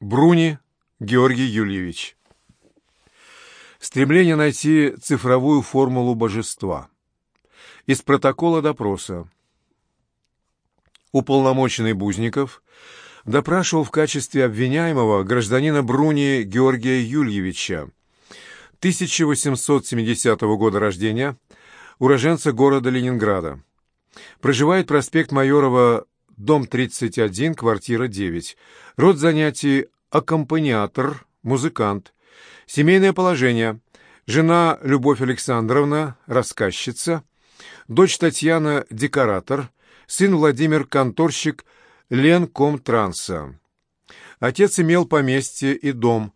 Бруни Георгий Юльевич. Стремление найти цифровую формулу божества. Из протокола допроса. Уполномоченный Бузников допрашивал в качестве обвиняемого гражданина Бруни Георгия Юльевича, 1870 года рождения, уроженца города Ленинграда. Проживает проспект Майорова, дом 31, квартира 9. Род занятий – аккомпаниатор, музыкант. Семейное положение – жена Любовь Александровна, рассказчица. Дочь Татьяна – декоратор. Сын Владимир – конторщик Ленкомтранса. Отец имел поместье и дом.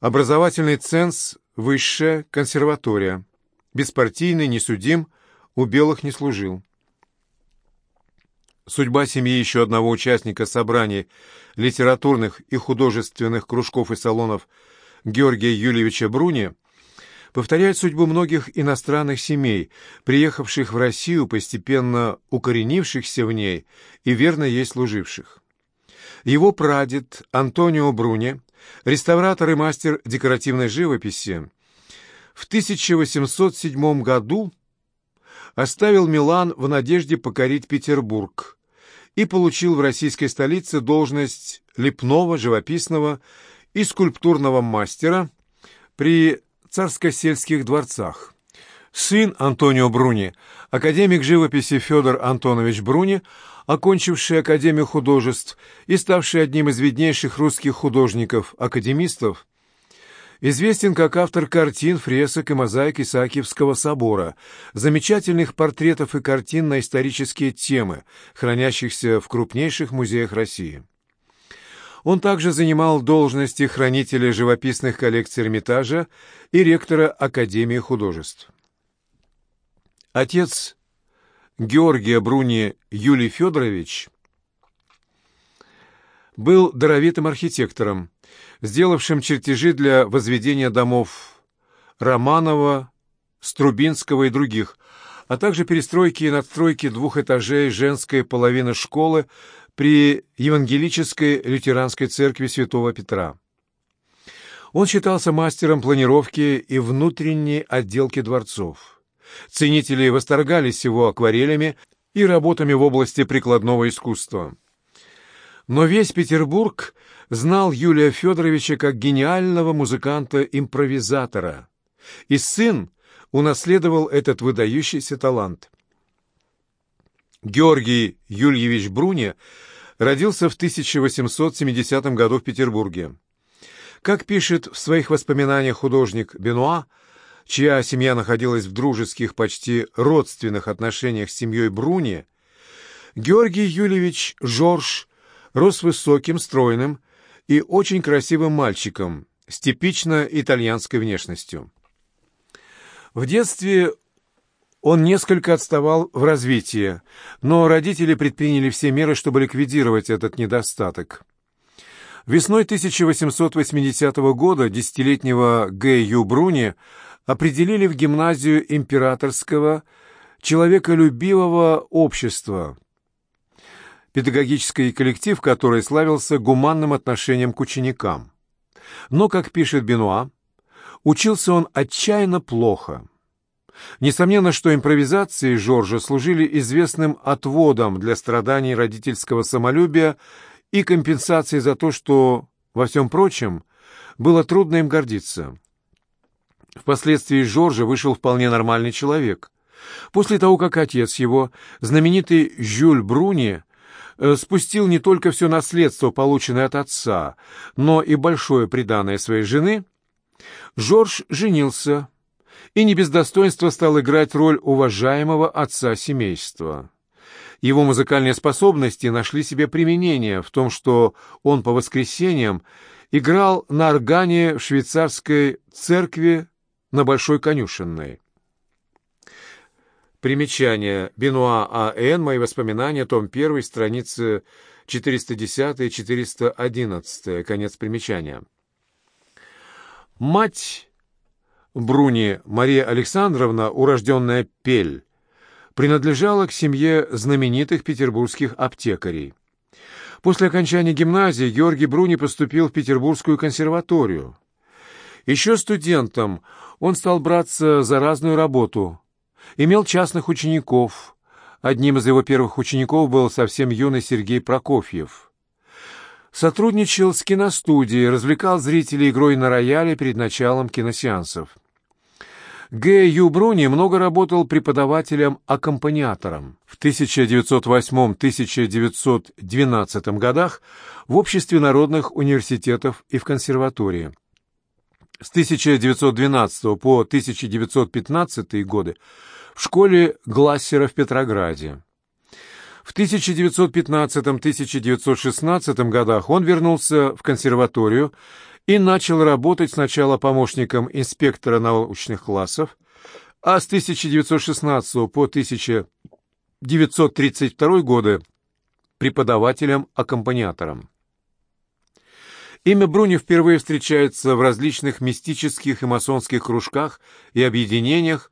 Образовательный ценз – высшая консерватория. Беспартийный, не судим, у белых не служил. Судьба семьи еще одного участника собраний литературных и художественных кружков и салонов Георгия Юльевича Бруни повторяет судьбу многих иностранных семей, приехавших в Россию, постепенно укоренившихся в ней и верно ей служивших. Его прадед Антонио Бруни, реставратор и мастер декоративной живописи, в 1807 году оставил Милан в надежде покорить Петербург – и получил в российской столице должность лепного, живописного и скульптурного мастера при царско-сельских дворцах. Сын Антонио Бруни, академик живописи Федор Антонович Бруни, окончивший Академию художеств и ставший одним из виднейших русских художников-академистов, Известен как автор картин, фресок и мозаик Исаакиевского собора, замечательных портретов и картин на исторические темы, хранящихся в крупнейших музеях России. Он также занимал должности хранителя живописных коллекций Эрмитажа и ректора Академии художеств. Отец Георгия Бруни Юлий Федорович был даровитым архитектором, сделавшим чертежи для возведения домов Романова, Струбинского и других, а также перестройки и надстройки двух этажей женской половины школы при Евангелической лютеранской церкви Святого Петра. Он считался мастером планировки и внутренней отделки дворцов. Ценители восторгались его акварелями и работами в области прикладного искусства. Но весь Петербург знал Юлия Федоровича как гениального музыканта-импровизатора, и сын унаследовал этот выдающийся талант. Георгий Юльевич Бруни родился в 1870 году в Петербурге. Как пишет в своих воспоминаниях художник Бенуа, чья семья находилась в дружеских, почти родственных отношениях с семьей Бруни, Георгий Юльевич Жорж рос высоким, стройным и очень красивым мальчиком с типично итальянской внешностью. В детстве он несколько отставал в развитии, но родители предприняли все меры, чтобы ликвидировать этот недостаток. Весной 1880 года десятилетнего Г. Бруни определили в гимназию императорского человеколюбивого общества – педагогический коллектив, который славился гуманным отношением к ученикам. Но, как пишет Бенуа, учился он отчаянно плохо. Несомненно, что импровизации Жоржа служили известным отводом для страданий родительского самолюбия и компенсацией за то, что, во всем прочем, было трудно им гордиться. Впоследствии Жоржа вышел вполне нормальный человек. После того, как отец его, знаменитый Жюль Бруни, спустил не только все наследство, полученное от отца, но и большое приданное своей жены, Жорж женился и не без достоинства стал играть роль уважаемого отца семейства. Его музыкальные способности нашли себе применение в том, что он по воскресеньям играл на органе в швейцарской церкви на Большой Конюшенной. Примечание. Бенуа А.Н. Мои воспоминания. Том 1. Страницы 410-411. Конец примечания. Мать Бруни Мария Александровна, урожденная Пель, принадлежала к семье знаменитых петербургских аптекарей. После окончания гимназии Георгий Бруни поступил в Петербургскую консерваторию. Еще студентом он стал браться за разную работу. Имел частных учеников. Одним из его первых учеников был совсем юный Сергей Прокофьев. Сотрудничал с киностудией, развлекал зрителей игрой на рояле перед началом киносеансов. Г. Ю. Бруни много работал преподавателем-аккомпаниатором. В 1908-1912 годах в Обществе народных университетов и в консерватории. С 1912 по 1915 годы в школе Глассера в Петрограде. В 1915-1916 годах он вернулся в консерваторию и начал работать сначала помощником инспектора научных классов, а с 1916 по 1932 годы преподавателем-аккомпаниатором. Имя Бруни впервые встречается в различных мистических и масонских кружках и объединениях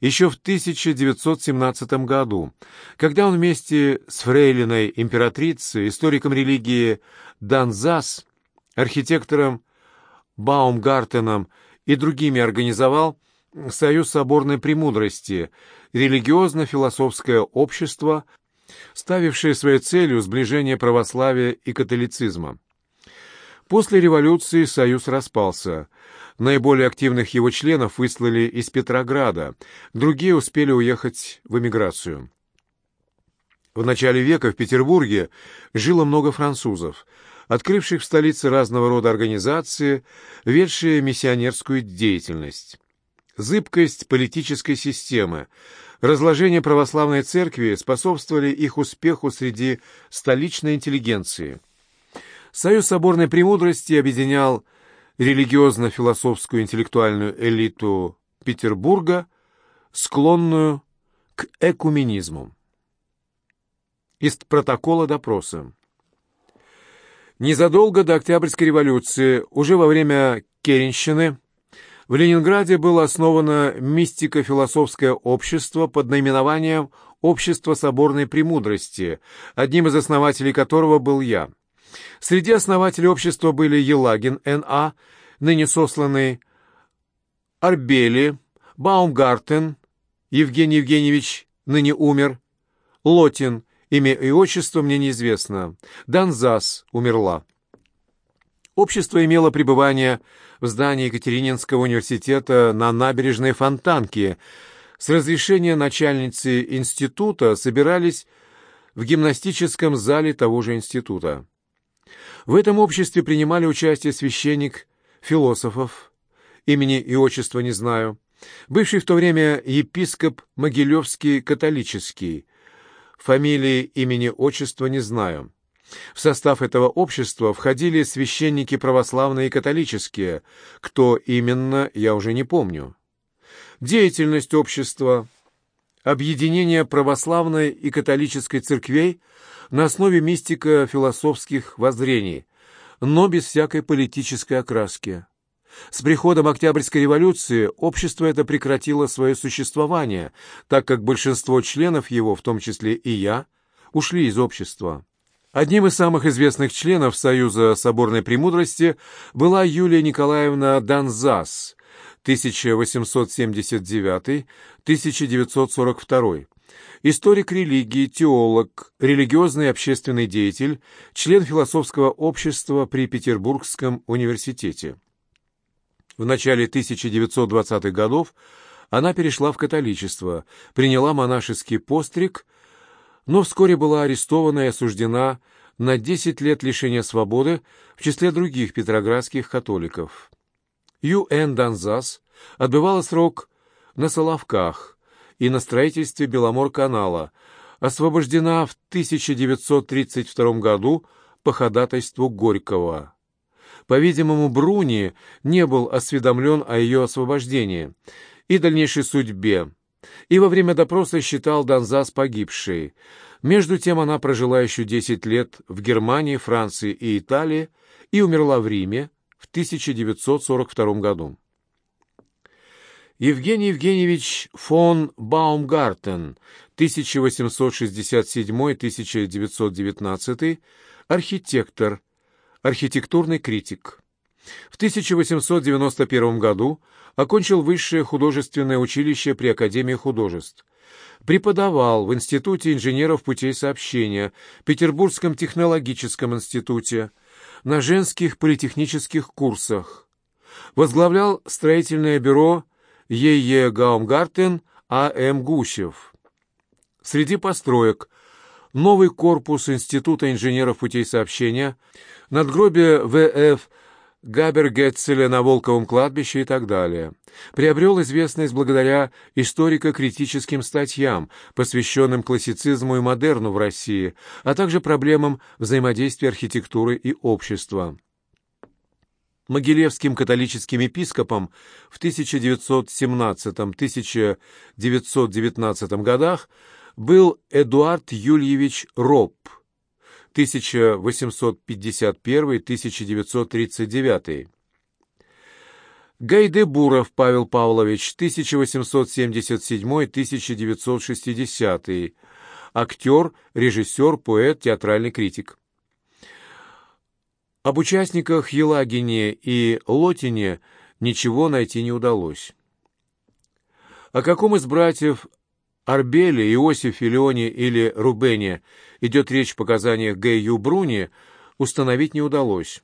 еще в 1917 году, когда он вместе с фрейлиной императрицей, историком религии Данзас, архитектором Баумгартеном и другими организовал Союз соборной премудрости, религиозно-философское общество, ставившее своей целью сближение православия и католицизма. После революции Союз распался. Наиболее активных его членов выслали из Петрограда, другие успели уехать в эмиграцию. В начале века в Петербурге жило много французов – открывших в столице разного рода организации, ведшие миссионерскую деятельность. Зыбкость политической системы, разложение православной церкви способствовали их успеху среди столичной интеллигенции. Союз соборной премудрости объединял религиозно-философскую интеллектуальную элиту Петербурга, склонную к экуменизму. Из протокола допроса. Незадолго до Октябрьской революции, уже во время Керенщины, в Ленинграде было основано мистико-философское общество под наименованием «Общество соборной премудрости», одним из основателей которого был я. Среди основателей общества были Елагин Н.А., ныне сосланный, Арбели, Баумгартен, Евгений Евгеньевич, ныне умер, Лотин, Имя и отчество мне неизвестно. Данзас умерла. Общество имело пребывание в здании Екатерининского университета на набережной Фонтанке. С разрешения начальницы института собирались в гимнастическом зале того же института. В этом обществе принимали участие священник философов, имени и отчества не знаю, бывший в то время епископ Могилевский католический, Фамилии, имени, отчества не знаю. В состав этого общества входили священники православные и католические. Кто именно, я уже не помню. Деятельность общества. Объединение православной и католической церквей на основе мистико-философских воззрений, но без всякой политической окраски. С приходом Октябрьской революции общество это прекратило свое существование, так как большинство членов его, в том числе и я, ушли из общества. Одним из самых известных членов Союза Соборной Премудрости была Юлия Николаевна Данзас, 1879-1942, историк религии, теолог, религиозный и общественный деятель, член философского общества при Петербургском университете. В начале 1920-х годов она перешла в католичество, приняла монашеский постриг, но вскоре была арестована и осуждена на 10 лет лишения свободы в числе других петроградских католиков. Ю.Н. Данзас отбывала срок на Соловках и на строительстве Беломор-канала, освобождена в 1932 году по ходатайству Горького. По-видимому, Бруни не был осведомлен о ее освобождении и дальнейшей судьбе, и во время допроса считал Донзас погибшей. Между тем она прожила еще 10 лет в Германии, Франции и Италии и умерла в Риме в 1942 году. Евгений Евгеньевич фон Баумгартен, 1867-1919, архитектор, архитектурный критик. В 1891 году окончил Высшее художественное училище при Академии художеств. Преподавал в Институте инженеров путей сообщения, Петербургском технологическом институте, на женских политехнических курсах. Возглавлял строительное бюро Е.Е. Гаумгартен А.М. Гусев. Среди построек новый корпус Института инженеров путей сообщения, надгробие В.Ф. Габергетцеля на Волковом кладбище и так далее. Приобрел известность благодаря историко-критическим статьям, посвященным классицизму и модерну в России, а также проблемам взаимодействия архитектуры и общества. Могилевским католическим епископом в 1917-1919 годах был Эдуард Юльевич Робб, 1851-1939. Гайдебуров Павел Павлович, 1877-1960. Актер, режиссер, поэт, театральный критик. Об участниках Елагине и Лотине ничего найти не удалось. О каком из братьев Арбеле, Иосифе, Леоне или Рубене идет речь в показаниях Г. Ю. Бруни, установить не удалось.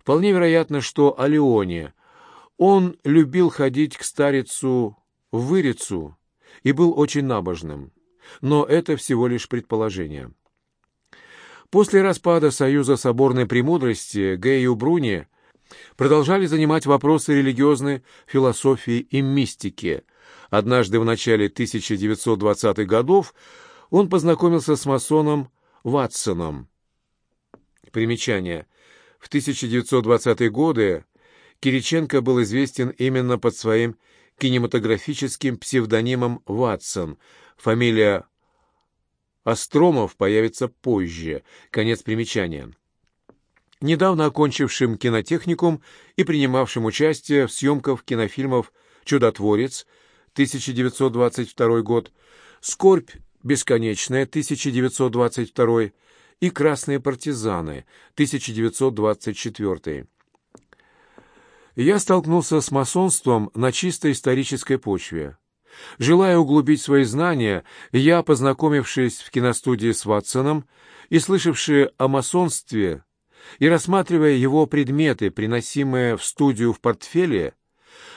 Вполне вероятно, что о Леоне. Он любил ходить к старицу в Вырицу и был очень набожным. Но это всего лишь предположение. После распада Союза Соборной Премудрости Г. Ю. Бруни продолжали занимать вопросы религиозной философии и мистики – Однажды в начале 1920-х годов он познакомился с масоном Ватсоном. Примечание. В 1920-е годы Кириченко был известен именно под своим кинематографическим псевдонимом Ватсон. Фамилия Остромов появится позже. Конец примечания. Недавно окончившим кинотехникум и принимавшим участие в съемках кинофильмов «Чудотворец», 1922 год, «Скорбь бесконечная», 1922 и «Красные партизаны», 1924. Я столкнулся с масонством на чисто исторической почве. Желая углубить свои знания, я, познакомившись в киностудии с Ватсоном и слышавший о масонстве, и рассматривая его предметы, приносимые в студию в портфеле,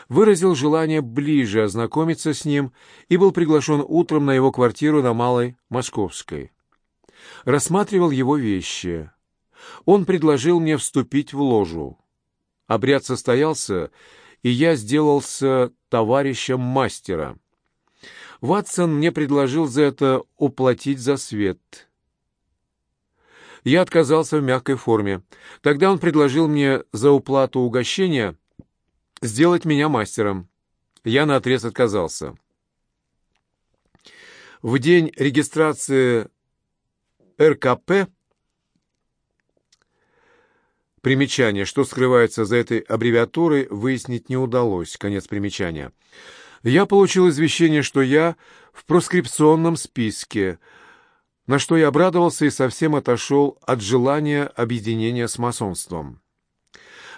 выразил желание ближе ознакомиться с ним и был приглашен утром на его квартиру на Малой Московской. Рассматривал его вещи. Он предложил мне вступить в ложу. Обряд состоялся, и я сделался товарищем мастера. Ватсон мне предложил за это уплатить за свет. Я отказался в мягкой форме. Тогда он предложил мне за уплату угощения сделать меня мастером. Я наотрез отказался. В день регистрации РКП Примечание, что скрывается за этой аббревиатурой, выяснить не удалось. Конец примечания. Я получил извещение, что я в проскрипционном списке, на что я обрадовался и совсем отошел от желания объединения с масонством.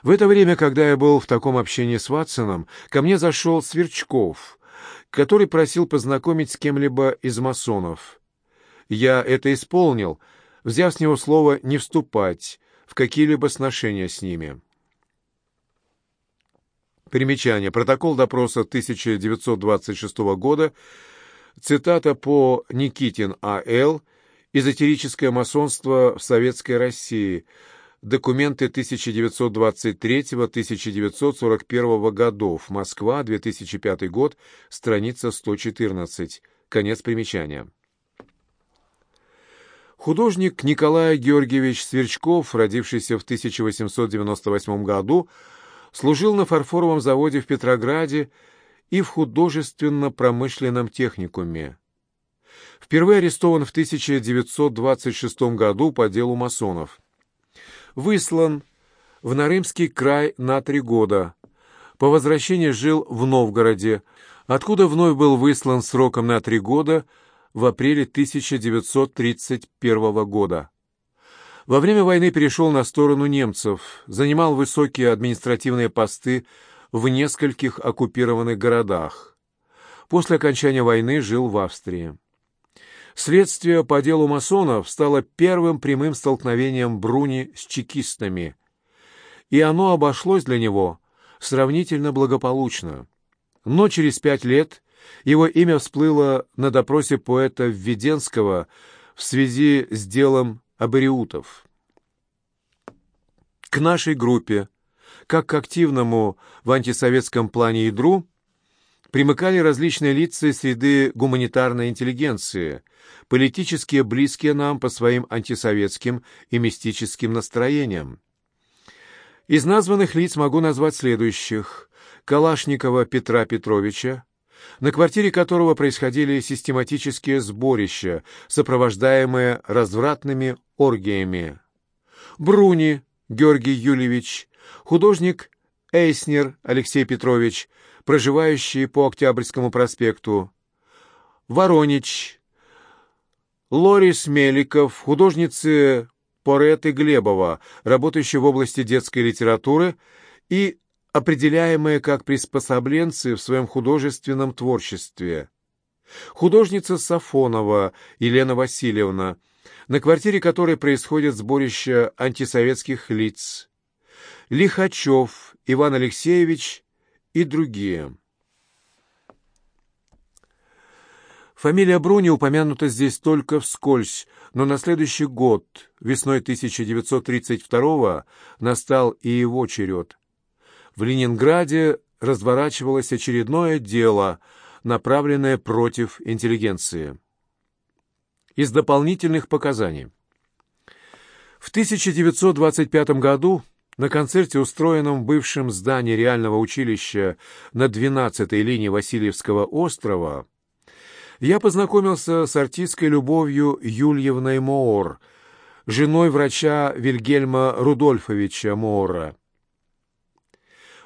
В это время, когда я был в таком общении с Ватсоном, ко мне зашел Сверчков, который просил познакомить с кем-либо из масонов. Я это исполнил, взяв с него слово не вступать в какие-либо сношения с ними. Примечание. Протокол допроса 1926 года. Цитата по Никитин А.Л. «Эзотерическое масонство в Советской России», Документы 1923-1941 годов. Москва, 2005 год, страница 114. Конец примечания. Художник Николай Георгиевич Сверчков, родившийся в 1898 году, служил на фарфоровом заводе в Петрограде и в художественно-промышленном техникуме. Впервые арестован в 1926 году по делу масонов выслан в Нарымский край на три года. По возвращении жил в Новгороде, откуда вновь был выслан сроком на три года в апреле 1931 года. Во время войны перешел на сторону немцев, занимал высокие административные посты в нескольких оккупированных городах. После окончания войны жил в Австрии. Следствие по делу масонов стало первым прямым столкновением Бруни с чекистами, и оно обошлось для него сравнительно благополучно. Но через пять лет его имя всплыло на допросе поэта Введенского в связи с делом абориутов. К нашей группе, как к активному в антисоветском плане ядру, примыкали различные лица из среды гуманитарной интеллигенции, политически близкие нам по своим антисоветским и мистическим настроениям. Из названных лиц могу назвать следующих. Калашникова Петра Петровича, на квартире которого происходили систематические сборища, сопровождаемые развратными оргиями. Бруни Георгий Юльевич, художник Эйснер Алексей Петрович, проживающий по Октябрьскому проспекту, Воронич, Лорис Меликов, художницы Пореты Глебова, работающие в области детской литературы и определяемые как приспособленцы в своем художественном творчестве. Художница Сафонова Елена Васильевна, на квартире которой происходит сборище антисоветских лиц. Лихачев Иван Алексеевич и другие. Фамилия Бруни упомянута здесь только вскользь, но на следующий год, весной 1932 настал и его черед. В Ленинграде разворачивалось очередное дело, направленное против интеллигенции. Из дополнительных показаний. В 1925 году на концерте, устроенном в бывшем здании реального училища на 12-й линии Васильевского острова, я познакомился с артисткой любовью Юльевной Моор, женой врача Вильгельма Рудольфовича Моора.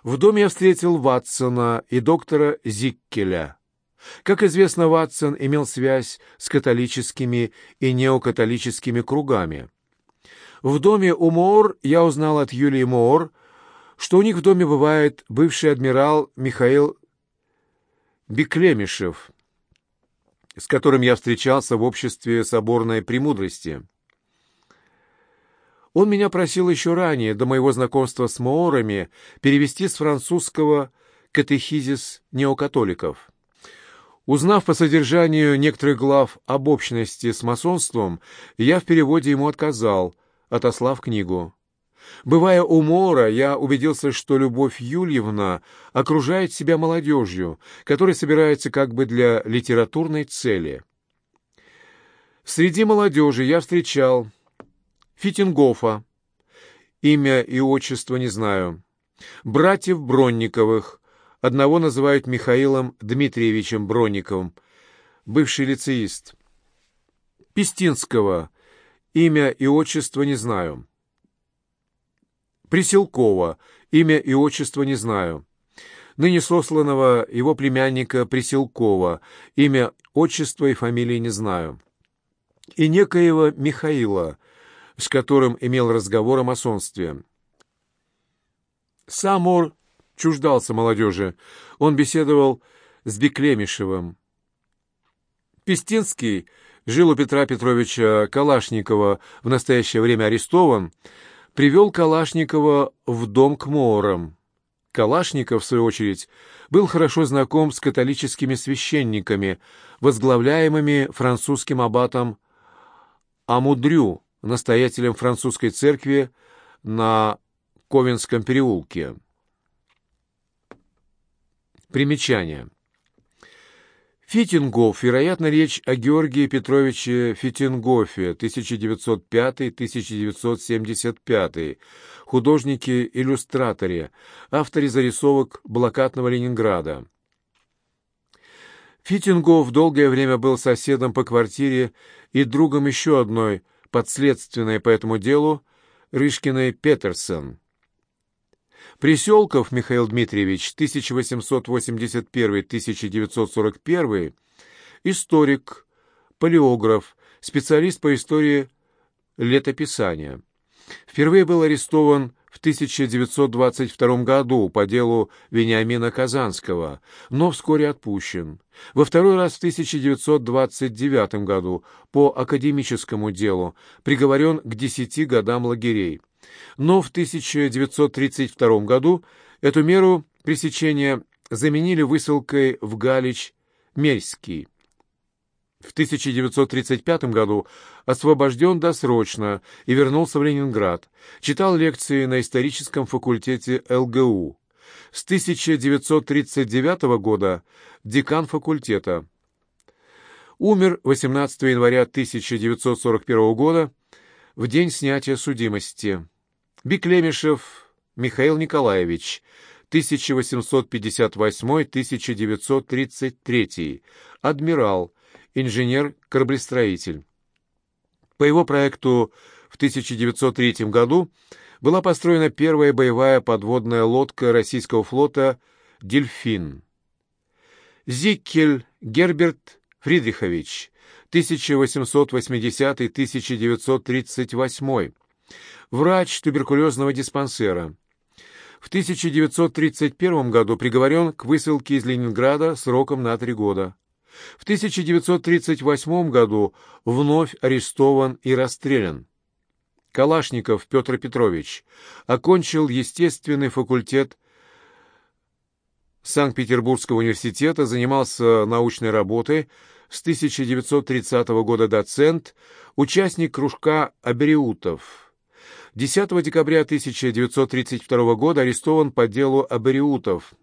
В доме я встретил Ватсона и доктора Зиккеля. Как известно, Ватсон имел связь с католическими и неокатолическими кругами. В доме у Моор я узнал от Юлии Моор, что у них в доме бывает бывший адмирал Михаил Беклемишев, с которым я встречался в обществе соборной премудрости. Он меня просил еще ранее, до моего знакомства с Моорами, перевести с французского «Катехизис неокатоликов». Узнав по содержанию некоторых глав об общности с масонством, я в переводе ему отказал, отослав книгу. Бывая у Мора, я убедился, что Любовь Юльевна окружает себя молодежью, которая собирается как бы для литературной цели. Среди молодежи я встречал Фитингофа, имя и отчество не знаю, братьев Бронниковых, одного называют Михаилом Дмитриевичем Бронниковым, бывший лицеист, Пестинского, имя и отчество не знаю, Приселкова, имя и отчество не знаю, ныне сосланного его племянника Приселкова, имя, отчество и фамилии не знаю, и некоего Михаила, с которым имел разговор о масонстве. Сам Ор чуждался молодежи. Он беседовал с Беклемишевым. Пестинский жил у Петра Петровича Калашникова, в настоящее время арестован, привел Калашникова в дом к Моорам. Калашников, в свою очередь, был хорошо знаком с католическими священниками, возглавляемыми французским аббатом Амудрю, настоятелем французской церкви на Ковенском переулке. Примечание. Фитингоф, вероятно, речь о Георгии Петровиче Фитингофе, 1905-1975, художнике-иллюстраторе, авторе зарисовок блокадного Ленинграда. Фитингоф долгое время был соседом по квартире и другом еще одной подследственной по этому делу Рышкиной Петерсон. Приселков Михаил Дмитриевич, 1881-1941, историк, палеограф, специалист по истории летописания. Впервые был арестован в 1922 году по делу Вениамина Казанского, но вскоре отпущен. Во второй раз в 1929 году по академическому делу приговорен к десяти годам лагерей. Но в 1932 году эту меру пресечения заменили высылкой в Галич-Мельский в 1935 году освобожден досрочно и вернулся в Ленинград. Читал лекции на историческом факультете ЛГУ. С 1939 года декан факультета. Умер 18 января 1941 года в день снятия судимости. Биклемишев Михаил Николаевич, 1858-1933, адмирал, инженер-кораблестроитель. По его проекту в 1903 году была построена первая боевая подводная лодка российского флота «Дельфин». Зиккель Герберт Фридрихович, 1880-1938, врач туберкулезного диспансера. В 1931 году приговорен к высылке из Ленинграда сроком на три года. В 1938 году вновь арестован и расстрелян. Калашников Петр Петрович окончил естественный факультет Санкт-Петербургского университета, занимался научной работой, с 1930 года доцент, участник кружка абериутов. 10 декабря 1932 года арестован по делу абериутов,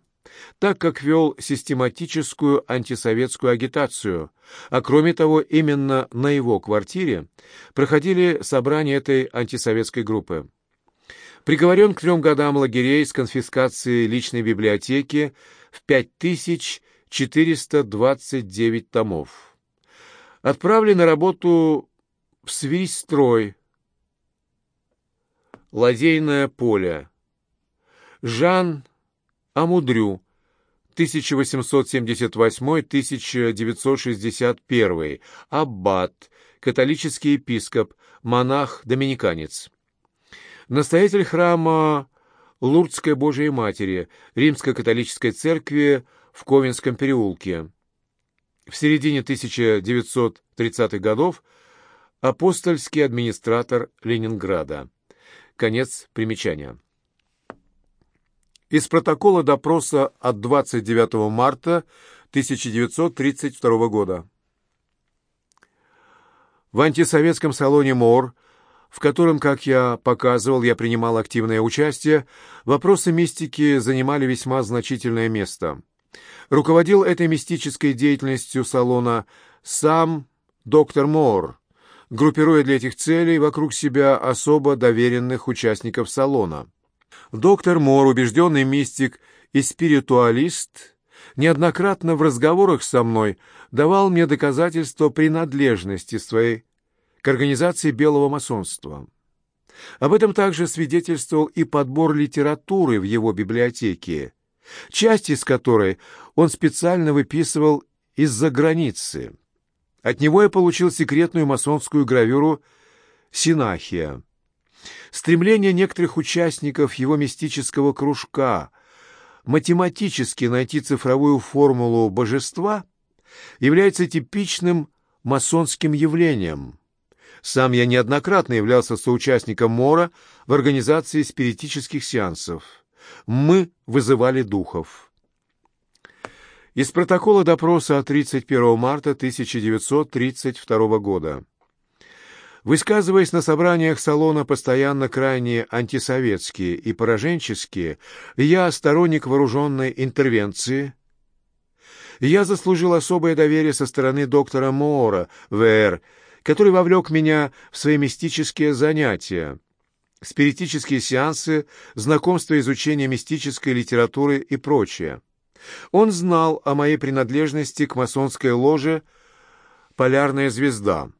так как вел систематическую антисоветскую агитацию, а кроме того, именно на его квартире проходили собрания этой антисоветской группы. Приговорен к трем годам лагерей с конфискацией личной библиотеки в 5429 томов. Отправлен на работу в Свистстрой, Ладейное поле. Жан Амудрю, 1878-1961, аббат, католический епископ, монах-доминиканец. Настоятель храма Лурдской Божией Матери, Римско-католической церкви в Ковенском переулке. В середине 1930-х годов апостольский администратор Ленинграда. Конец примечания. Из протокола допроса от 29 марта 1932 года. В антисоветском салоне МОР, в котором, как я показывал, я принимал активное участие, вопросы мистики занимали весьма значительное место. Руководил этой мистической деятельностью салона сам доктор Мор, группируя для этих целей вокруг себя особо доверенных участников салона. Доктор Мор, убежденный мистик и спиритуалист, неоднократно в разговорах со мной давал мне доказательства принадлежности своей к организации белого масонства. Об этом также свидетельствовал и подбор литературы в его библиотеке, часть из которой он специально выписывал из-за границы. От него я получил секретную масонскую гравюру «Синахия». Стремление некоторых участников его мистического кружка математически найти цифровую формулу божества является типичным масонским явлением. Сам я неоднократно являлся соучастником Мора в организации спиритических сеансов. Мы вызывали духов. Из протокола допроса от 31 марта 1932 года. Высказываясь на собраниях салона постоянно крайне антисоветские и пораженческие, я сторонник вооруженной интервенции. Я заслужил особое доверие со стороны доктора Моора, ВР, который вовлек меня в свои мистические занятия, спиритические сеансы, знакомство изучение мистической литературы и прочее. Он знал о моей принадлежности к масонской ложе «Полярная звезда»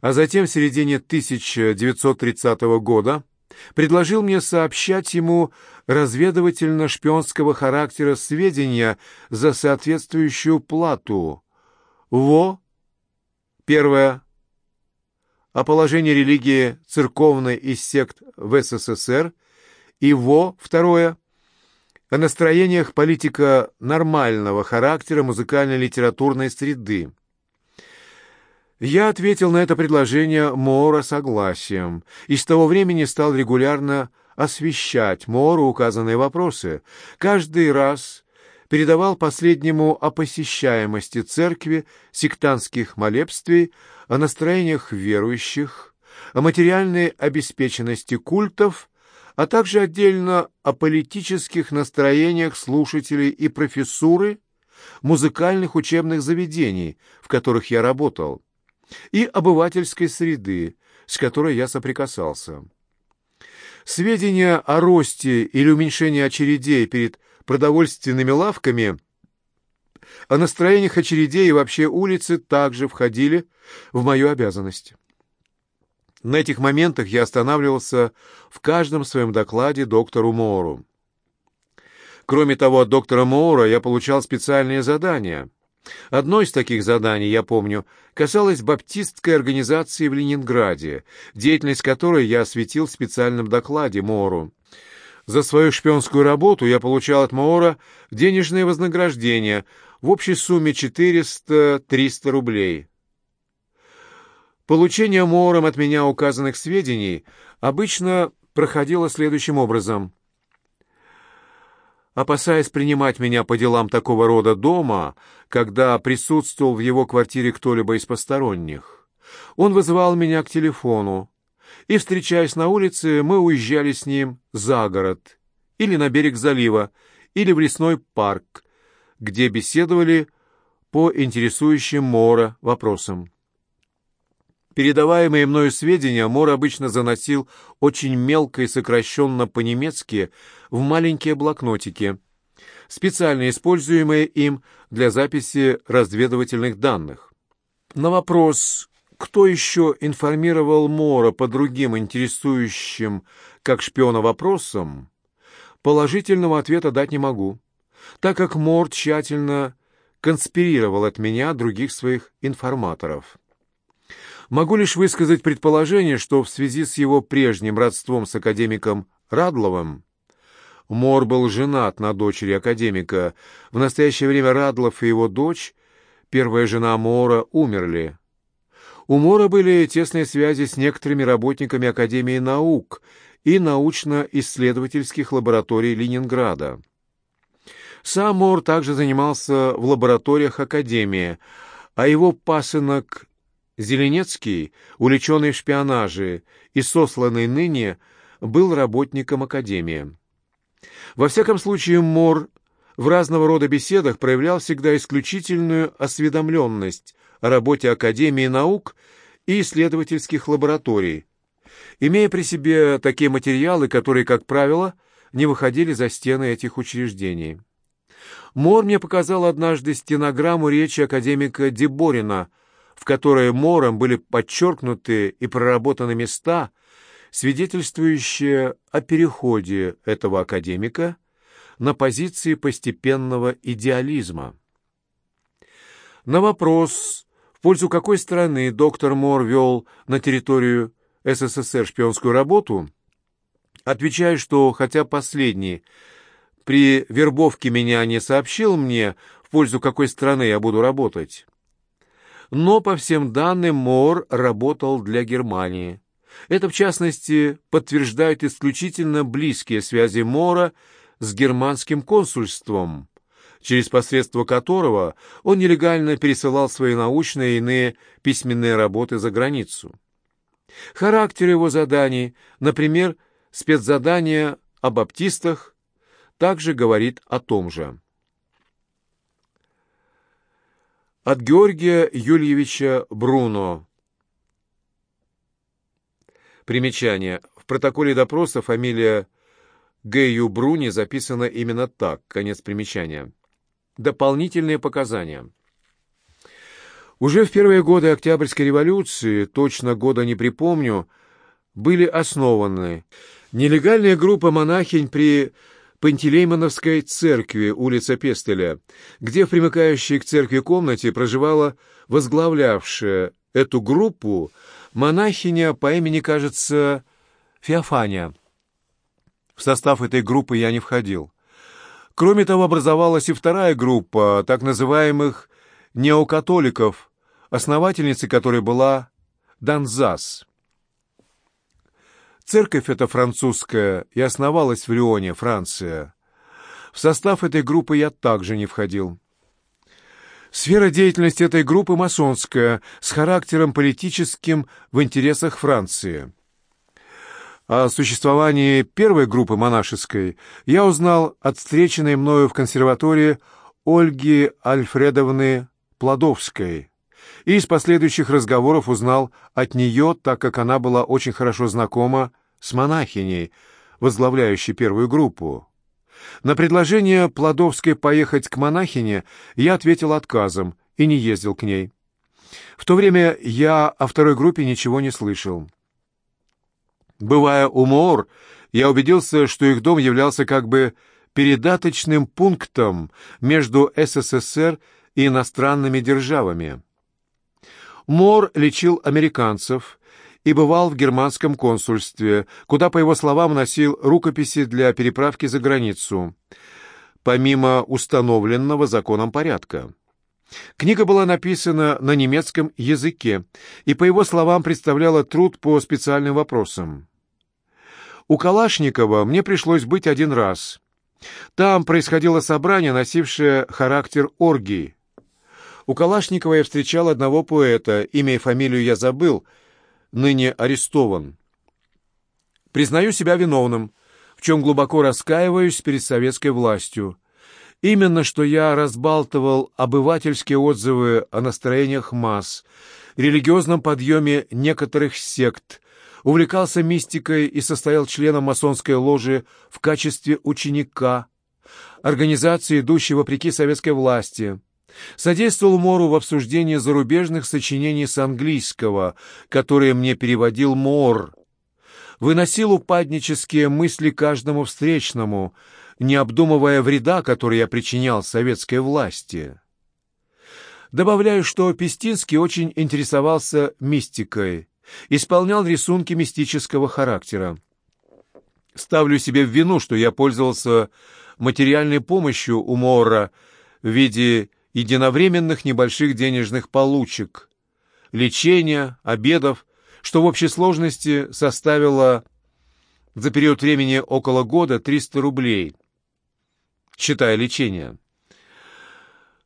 а затем в середине 1930 года предложил мне сообщать ему разведывательно-шпионского характера сведения за соответствующую плату. Во. Первое. о положении религии церковной из сект в СССР, и ВО, второе, о настроениях политика нормального характера музыкально-литературной среды. Я ответил на это предложение Моора согласием, и с того времени стал регулярно освещать Моору указанные вопросы, каждый раз передавал последнему о посещаемости церкви, сектантских молебствий, о настроениях верующих, о материальной обеспеченности культов, а также отдельно о политических настроениях слушателей и профессуры музыкальных учебных заведений, в которых я работал, и обывательской среды, с которой я соприкасался. Сведения о росте или уменьшении очередей перед продовольственными лавками, о настроениях очередей и вообще улицы также входили в мою обязанность. На этих моментах я останавливался в каждом своем докладе доктору Моору. Кроме того, от доктора Моура я получал специальные задания. Одно из таких заданий, я помню, касалось баптистской организации в Ленинграде, деятельность которой я осветил в специальном докладе Моору. За свою шпионскую работу я получал от Моора денежное вознаграждение в общей сумме 400-300 рублей. Получение Моором от меня указанных сведений обычно проходило следующим образом. Опасаясь принимать меня по делам такого рода дома, когда присутствовал в его квартире кто-либо из посторонних, он вызывал меня к телефону, и, встречаясь на улице, мы уезжали с ним за город, или на берег залива, или в лесной парк, где беседовали по интересующим Мора вопросам. Передаваемые мною сведения Мор обычно заносил очень мелко и сокращенно по-немецки в маленькие блокнотики, специально используемые им для записи разведывательных данных. На вопрос кто еще информировал Мора по другим интересующим как шпиона вопросам, положительного ответа дать не могу, так как Мор тщательно конспирировал от меня других своих информаторов. Могу лишь высказать предположение, что в связи с его прежним родством с академиком Радловым Мор был женат на дочери академика. В настоящее время Радлов и его дочь, первая жена Мора, умерли. У Мора были тесные связи с некоторыми работниками Академии наук и научно-исследовательских лабораторий Ленинграда. Сам Мор также занимался в лабораториях Академии, а его пасынок Зеленецкий, увлеченный в шпионаже и сосланный ныне, был работником Академии. Во всяком случае, Мор в разного рода беседах проявлял всегда исключительную осведомленность о работе Академии наук и исследовательских лабораторий, имея при себе такие материалы, которые, как правило, не выходили за стены этих учреждений. Мор мне показал однажды стенограмму речи академика Деборина, в которой Мором были подчеркнуты и проработаны места, свидетельствующие о переходе этого академика на позиции постепенного идеализма. На вопрос пользу какой страны доктор Мор вел на территорию СССР шпионскую работу, отвечаю, что хотя последний при вербовке меня не сообщил мне, в пользу какой страны я буду работать, но по всем данным Мор работал для Германии. Это, в частности, подтверждают исключительно близкие связи Мора с германским консульством, через посредство которого он нелегально пересылал свои научные и иные письменные работы за границу. Характер его заданий, например, спецзадание о баптистах, также говорит о том же. От Георгия Юльевича Бруно. Примечание. В протоколе допроса фамилия Г.Ю. Бруни записана именно так. Конец примечания. Дополнительные показания. Уже в первые годы Октябрьской революции, точно года не припомню, были основаны нелегальная группа монахинь при Пантелеймоновской церкви, улица Пестеля, где в примыкающей к церкви комнате проживала возглавлявшая эту группу монахиня по имени, кажется, Феофания. В состав этой группы я не входил. Кроме того, образовалась и вторая группа так называемых неокатоликов, основательницей которой была Данзас. Церковь эта французская и основалась в Лионе, Франция. В состав этой группы я также не входил. Сфера деятельности этой группы масонская, с характером политическим в интересах Франции. О существовании первой группы монашеской я узнал от встреченной мною в консерватории Ольги Альфредовны Плодовской и из последующих разговоров узнал от нее, так как она была очень хорошо знакома с монахиней, возглавляющей первую группу. На предложение Плодовской поехать к монахине я ответил отказом и не ездил к ней. В то время я о второй группе ничего не слышал. Бывая у Моор, я убедился, что их дом являлся как бы передаточным пунктом между СССР и иностранными державами. Мор лечил американцев и бывал в германском консульстве, куда, по его словам, носил рукописи для переправки за границу, помимо установленного законом порядка. Книга была написана на немецком языке и, по его словам, представляла труд по специальным вопросам. У Калашникова мне пришлось быть один раз. Там происходило собрание, носившее характер оргии. У Калашникова я встречал одного поэта, имя и фамилию я забыл — ныне арестован. Признаю себя виновным, в чем глубоко раскаиваюсь перед советской властью. Именно что я разбалтывал обывательские отзывы о настроениях масс, религиозном подъеме некоторых сект, увлекался мистикой и состоял членом масонской ложи в качестве ученика, организации, идущей вопреки советской власти – Содействовал Мору в обсуждении зарубежных сочинений с английского, которые мне переводил Мор. Выносил упаднические мысли каждому встречному, не обдумывая вреда, который я причинял советской власти. Добавляю, что Пестинский очень интересовался мистикой, исполнял рисунки мистического характера. Ставлю себе в вину, что я пользовался материальной помощью у Мора в виде единовременных небольших денежных получек, лечения, обедов, что в общей сложности составило за период времени около года 300 рублей, считая лечение.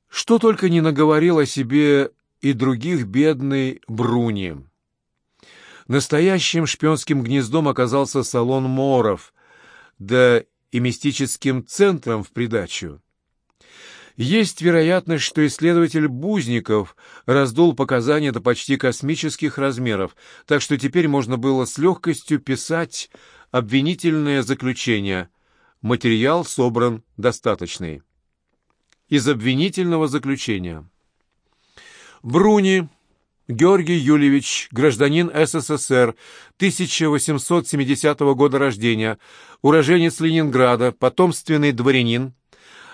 Что только не наговорил о себе и других бедный Бруни. Настоящим шпионским гнездом оказался салон Моров, да и мистическим центром в придачу. Есть вероятность, что исследователь Бузников раздул показания до почти космических размеров, так что теперь можно было с легкостью писать обвинительное заключение. Материал собран достаточный. Из обвинительного заключения. Бруни Георгий Юльевич, гражданин СССР, 1870 года рождения, уроженец Ленинграда, потомственный дворянин,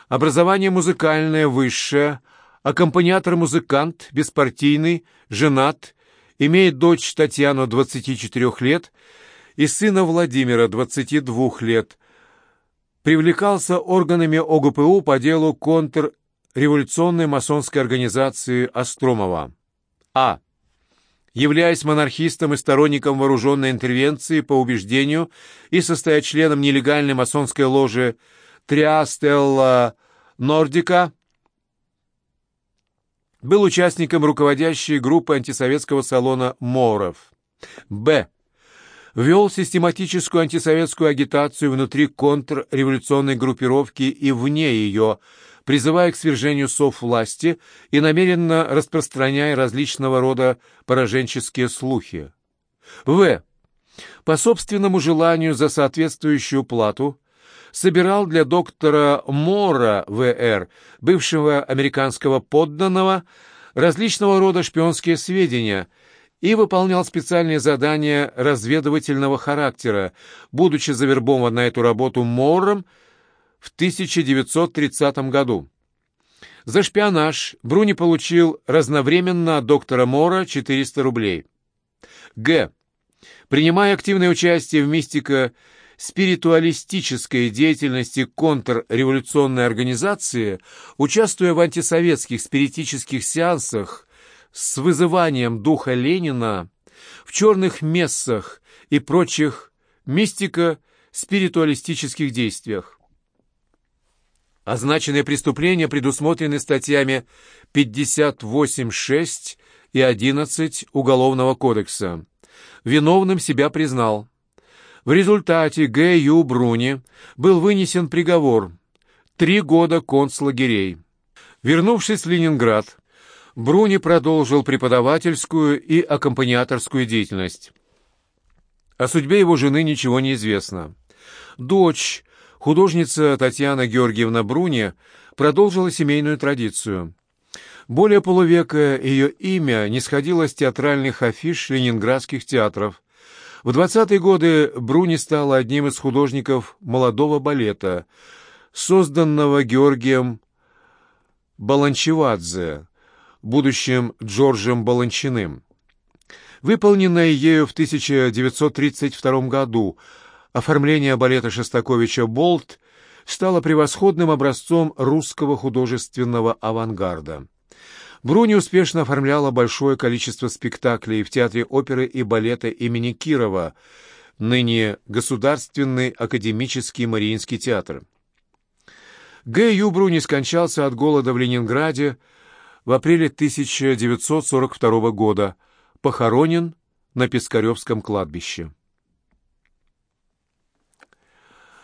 Образование музыкальное высшее, аккомпаниатор-музыкант, беспартийный, женат, имеет дочь Татьяну 24 лет и сына Владимира 22 лет. Привлекался органами ОГПУ по делу контрреволюционной масонской организации Остромова. А. Являясь монархистом и сторонником вооруженной интервенции по убеждению и состоя членом нелегальной масонской ложи Триастелла Нордика, был участником руководящей группы антисоветского салона «Моров». Б. Вел систематическую антисоветскую агитацию внутри контрреволюционной группировки и вне ее, призывая к свержению сов власти и намеренно распространяя различного рода пораженческие слухи. В. По собственному желанию за соответствующую плату собирал для доктора Мора В.Р., бывшего американского подданного, различного рода шпионские сведения и выполнял специальные задания разведывательного характера, будучи завербован на эту работу Мором в 1930 году. За шпионаж Бруни получил разновременно от доктора Мора 400 рублей. Г. Принимая активное участие в мистико-спиритуалистической деятельности контрреволюционной организации, участвуя в антисоветских спиритических сеансах с вызыванием духа Ленина, в черных мессах и прочих мистико-спиритуалистических действиях. Означенные преступления предусмотрены статьями 58.6 и 11 Уголовного кодекса. Виновным себя признал. В результате Г. Ю. Бруни был вынесен приговор – три года концлагерей. Вернувшись в Ленинград, Бруни продолжил преподавательскую и аккомпаниаторскую деятельность. О судьбе его жены ничего не известно. Дочь, художница Татьяна Георгиевна Бруни, продолжила семейную традицию. Более полувека ее имя не сходило с театральных афиш ленинградских театров. В 20-е годы Бруни стала одним из художников молодого балета, созданного Георгием Баланчевадзе, будущим Джорджем Баланчиным. Выполненное ею в 1932 году оформление балета Шостаковича «Болт» стало превосходным образцом русского художественного авангарда. Бруни успешно оформляла большое количество спектаклей в Театре оперы и балета имени Кирова, ныне Государственный академический Мариинский театр. Г. Ю. Бруни скончался от голода в Ленинграде в апреле 1942 года, похоронен на Пискаревском кладбище.